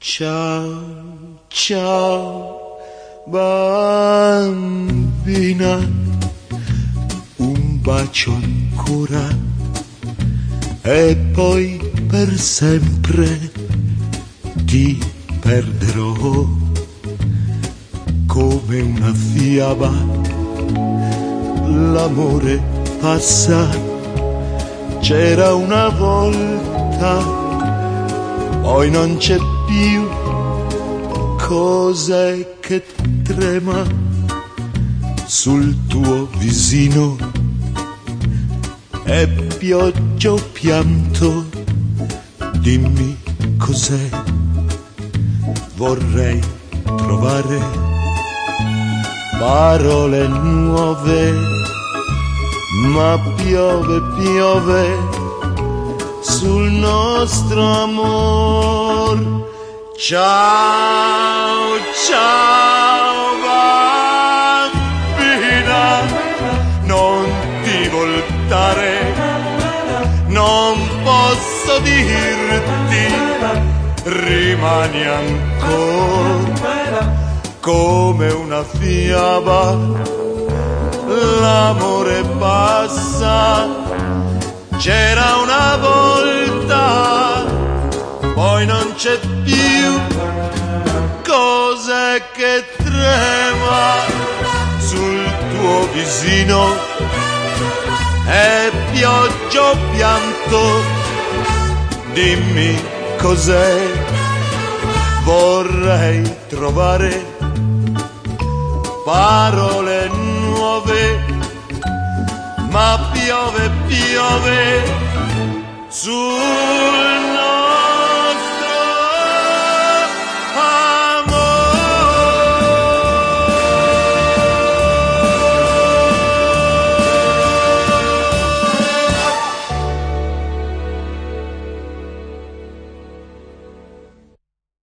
Ciao, ciao, bambina, un bacio ancora. E poi per sempre ti perderò come una fiaba. L'amore passa, c'era una volta, poi non c'è più. Cos'è che trema sul tuo visino? È pioggia o pianto? Dimmi cos'è. Vorrei trovare parole nuove, ma piove, piove sul nostro amor. Ciao, ciao bambina, non ti voltare, non posso dirti, rimani ancora come una fiaba, l'amore passa, c'era una volta, poi non c'è più, cos'è che trema sul tuo visino, è pioggia o pianto, dimmi cos'è, vorrei trovare parole nuove, ma piove, piove sul